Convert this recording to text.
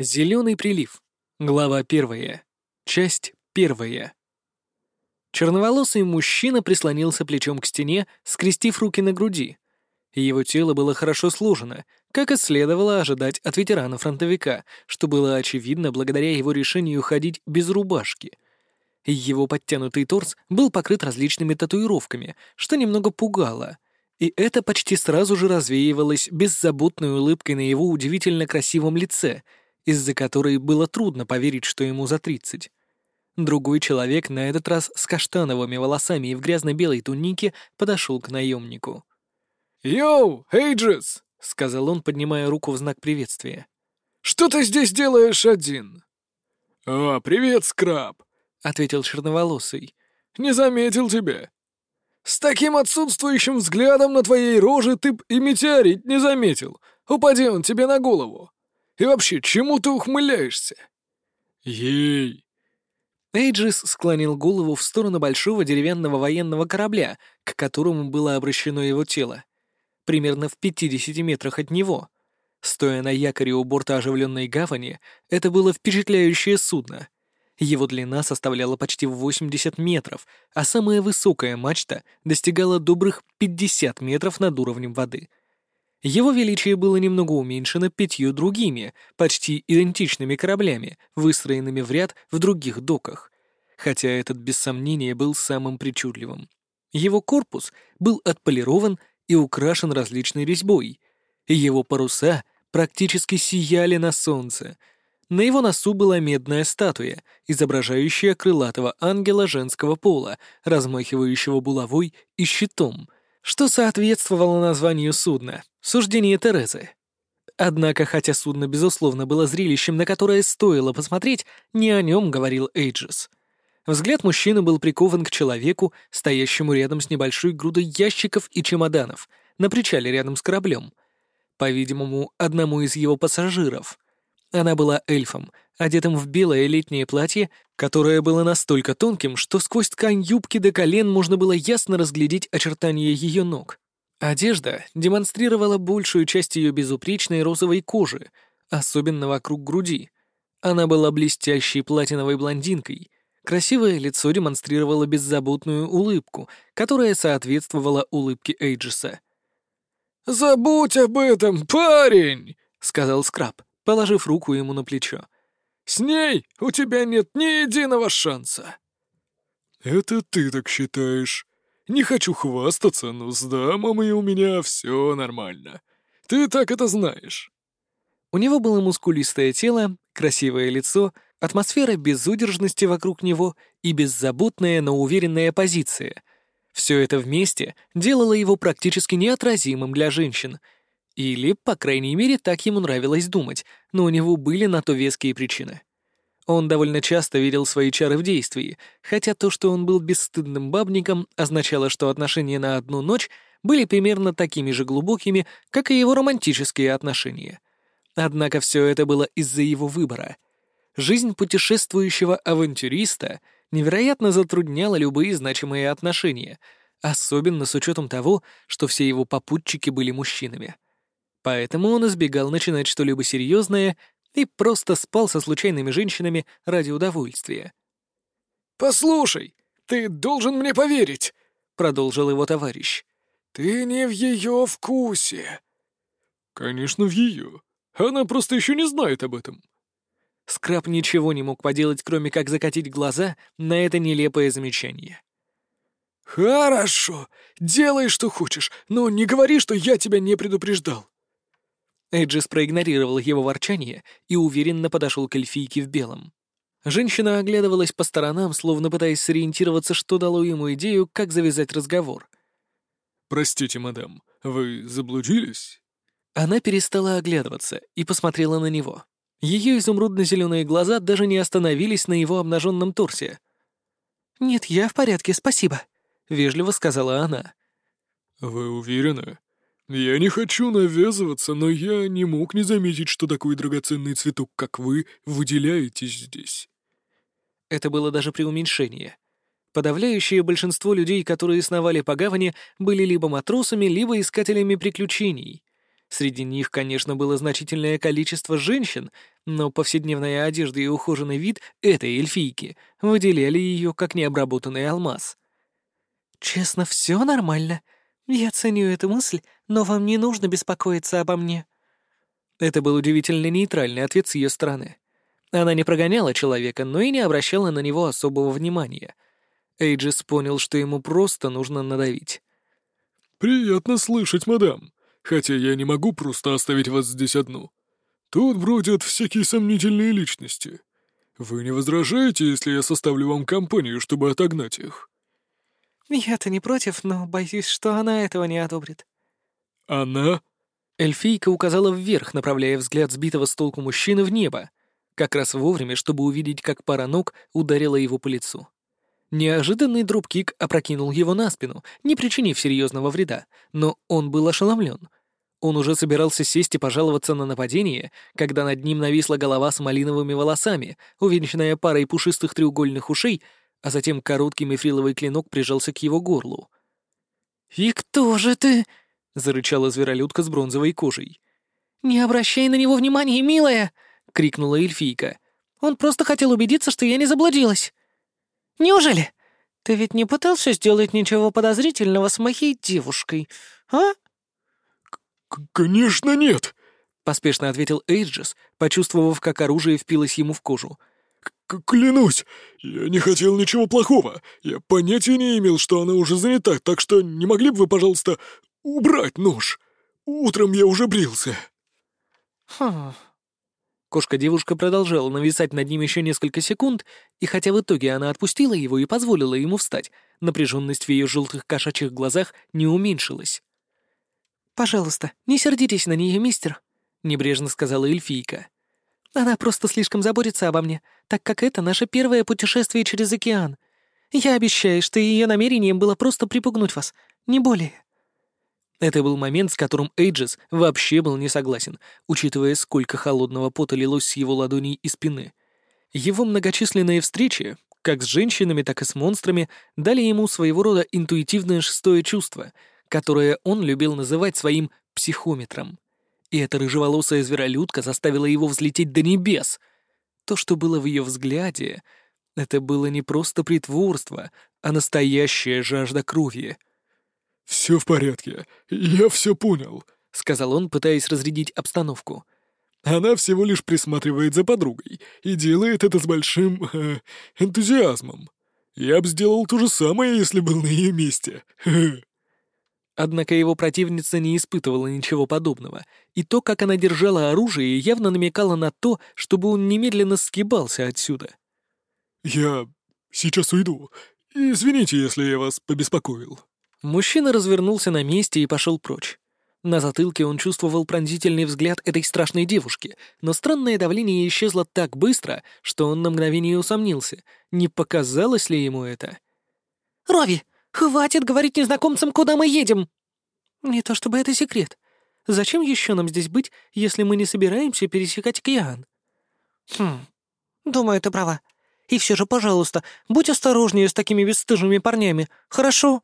Зеленый прилив. Глава первая. Часть первая. Черноволосый мужчина прислонился плечом к стене, скрестив руки на груди. Его тело было хорошо сложено, как и следовало ожидать от ветерана-фронтовика, что было очевидно благодаря его решению ходить без рубашки. Его подтянутый торс был покрыт различными татуировками, что немного пугало, и это почти сразу же развеивалось беззаботной улыбкой на его удивительно красивом лице — из-за которой было трудно поверить, что ему за тридцать. Другой человек, на этот раз с каштановыми волосами и в грязно-белой тунике, подошел к наемнику. «Йоу, Эйджис!» — сказал он, поднимая руку в знак приветствия. «Что ты здесь делаешь один?» «А, привет, Скраб!» — ответил черноволосый. «Не заметил тебя. С таким отсутствующим взглядом на твоей роже ты б и метеорит не заметил. Упади он тебе на голову. И вообще, чему ты ухмыляешься?» «Ей!» Эйджис склонил голову в сторону большого деревянного военного корабля, к которому было обращено его тело. Примерно в 50 метрах от него. Стоя на якоре у борта оживленной гавани, это было впечатляющее судно. Его длина составляла почти 80 метров, а самая высокая мачта достигала добрых 50 метров над уровнем воды — его величие было немного уменьшено пятью другими, почти идентичными кораблями, выстроенными в ряд в других доках, хотя этот без сомнения был самым причудливым. Его корпус был отполирован и украшен различной резьбой. Его паруса практически сияли на солнце. На его носу была медная статуя, изображающая крылатого ангела женского пола, размахивающего булавой и щитом, что соответствовало названию судна — «Суждение Терезы». Однако, хотя судно, безусловно, было зрелищем, на которое стоило посмотреть, не о нем говорил Эйджис. Взгляд мужчины был прикован к человеку, стоящему рядом с небольшой грудой ящиков и чемоданов, на причале рядом с кораблем. По-видимому, одному из его пассажиров. Она была эльфом, одетым в белое летнее платье, которое было настолько тонким, что сквозь ткань юбки до колен можно было ясно разглядеть очертания ее ног. Одежда демонстрировала большую часть ее безупречной розовой кожи, особенно вокруг груди. Она была блестящей платиновой блондинкой. Красивое лицо демонстрировало беззаботную улыбку, которая соответствовала улыбке Эйджиса. «Забудь об этом, парень!» — сказал Скраб положив руку ему на плечо. «С ней у тебя нет ни единого шанса!» «Это ты так считаешь. Не хочу хвастаться, но с дамами у меня все нормально. Ты так это знаешь». У него было мускулистое тело, красивое лицо, атмосфера безудержности вокруг него и беззаботная, но уверенная позиция. Все это вместе делало его практически неотразимым для женщин — или, по крайней мере, так ему нравилось думать, но у него были на то веские причины. Он довольно часто видел свои чары в действии, хотя то, что он был бесстыдным бабником, означало, что отношения на одну ночь были примерно такими же глубокими, как и его романтические отношения. Однако все это было из-за его выбора. Жизнь путешествующего авантюриста невероятно затрудняла любые значимые отношения, особенно с учетом того, что все его попутчики были мужчинами. Поэтому он избегал начинать что-либо серьезное и просто спал со случайными женщинами ради удовольствия. «Послушай, ты должен мне поверить», — продолжил его товарищ. «Ты не в ее вкусе». «Конечно, в ее. Она просто еще не знает об этом». Скраб ничего не мог поделать, кроме как закатить глаза на это нелепое замечание. «Хорошо, делай, что хочешь, но не говори, что я тебя не предупреждал. Эйджис проигнорировал его ворчание и уверенно подошел к эльфийке в белом. Женщина оглядывалась по сторонам, словно пытаясь сориентироваться, что дало ему идею, как завязать разговор. «Простите, мадам, вы заблудились?» Она перестала оглядываться и посмотрела на него. Ее изумрудно-зеленые глаза даже не остановились на его обнаженном торсе. «Нет, я в порядке, спасибо», — вежливо сказала она. «Вы уверены?» «Я не хочу навязываться, но я не мог не заметить, что такой драгоценный цветок, как вы, выделяетесь здесь». Это было даже преуменьшение. Подавляющее большинство людей, которые сновали по гавани, были либо матросами, либо искателями приключений. Среди них, конечно, было значительное количество женщин, но повседневная одежда и ухоженный вид этой эльфийки выделяли ее как необработанный алмаз. «Честно, все нормально. Я ценю эту мысль, но вам не нужно беспокоиться обо мне». Это был удивительно нейтральный ответ с ее стороны. Она не прогоняла человека, но и не обращала на него особого внимания. Эйджис понял, что ему просто нужно надавить. «Приятно слышать, мадам хотя я не могу просто оставить вас здесь одну. Тут бродят всякие сомнительные личности. Вы не возражаете, если я составлю вам компанию, чтобы отогнать их?» «Я-то не против, но боюсь, что она этого не одобрит». «Она?» Эльфийка указала вверх, направляя взгляд сбитого с толку мужчины в небо, как раз вовремя, чтобы увидеть, как пара ног ударила его по лицу. Неожиданный дропкик опрокинул его на спину, не причинив серьезного вреда, но он был ошеломлен. Он уже собирался сесть и пожаловаться на нападение, когда над ним нависла голова с малиновыми волосами, увенчанная парой пушистых треугольных ушей, а затем короткий мифриловый клинок прижался к его горлу. «И кто же ты?» — зарычала зверолюдка с бронзовой кожей. «Не обращай на него внимания, милая!» — крикнула эльфийка. «Он просто хотел убедиться, что я не заблудилась!» Неужели? Ты ведь не пытался сделать ничего подозрительного с моей девушкой, а?» «Конечно нет!» — поспешно ответил Эйджес, почувствовав, как оружие впилось ему в кожу. К «Клянусь, я не хотел ничего плохого. Я понятия не имел, что она уже занята, так что не могли бы вы, пожалуйста, убрать нож? Утром я уже брился». «Хм, Кошка-девушка продолжала нависать над ним еще несколько секунд, и хотя в итоге она отпустила его и позволила ему встать, напряженность в ее желтых кошачьих глазах не уменьшилась. «Пожалуйста, не сердитесь на нее, мистер», — небрежно сказала эльфийка. «Она просто слишком заботится обо мне, так как это наше первое путешествие через океан. Я обещаю, что ее намерением было просто припугнуть вас, не более». Это был момент, с которым Эйджес вообще был не согласен, учитывая, сколько холодного пота лилось с его ладоней и спины. Его многочисленные встречи, как с женщинами, так и с монстрами, дали ему своего рода интуитивное шестое чувство, которое он любил называть своим психометром. И эта рыжеволосая зверолюдка заставила его взлететь до небес. То, что было в ее взгляде, это было не просто притворство, а настоящая жажда крови — «Все в порядке, я все понял», — сказал он, пытаясь разрядить обстановку. «Она всего лишь присматривает за подругой и делает это с большим... Э, энтузиазмом. Я бы сделал то же самое, если был на ее месте. Однако его противница не испытывала ничего подобного, и то, как она держала оружие, явно намекало на то, чтобы он немедленно сгибался отсюда. «Я сейчас уйду. Извините, если я вас побеспокоил». Мужчина развернулся на месте и пошел прочь. На затылке он чувствовал пронзительный взгляд этой страшной девушки, но странное давление исчезло так быстро, что он на мгновение усомнился, не показалось ли ему это. «Рови, хватит говорить незнакомцам, куда мы едем!» «Не то чтобы это секрет. Зачем еще нам здесь быть, если мы не собираемся пересекать океан?» «Хм, думаю, ты права. И все же, пожалуйста, будь осторожнее с такими бесстыжими парнями, хорошо?»